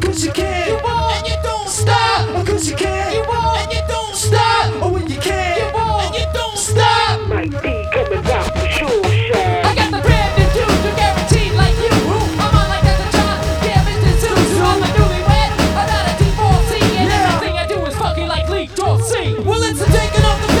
Cause you can, you won't, and you don't stop. Oh, Cause you can, you won't, and you don't stop. Oh, when you can, you won't, and you don't stop. Might be coming rock for sure, shine. I got the brand new dude, you guaranteed like you. I'm on like Elton John, yeah, Mr. Zeus. I'm a newlywed, I'm not a divorcee, and Yeah. everything I do is fucking like Lee Dorsey. Well, it's a taking off the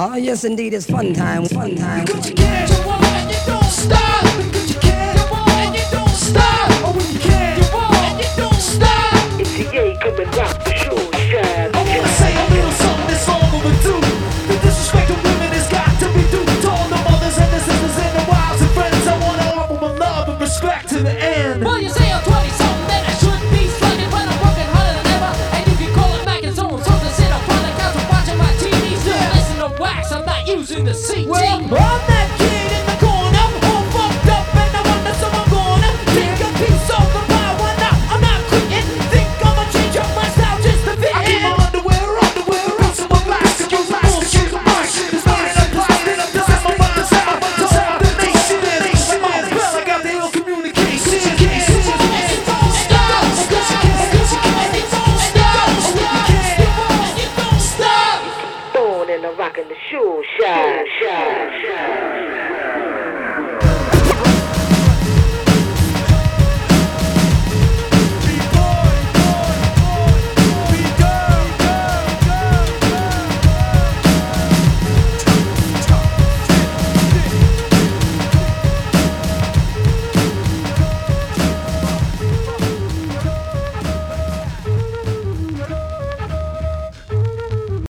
Oh, yes, indeed, it's fun time, fun time. You can't stop. And you don't stop. I wanna say a little something that's overdue. Women to be the mothers and the sisters and the wives and friends, I wanna offer my love and respect to the end. Whoa. 秀下。树下下下